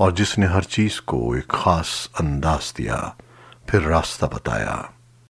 और जिसने हर चीज़ को एक खास अंदाज दिया फिर रास्ता बताया।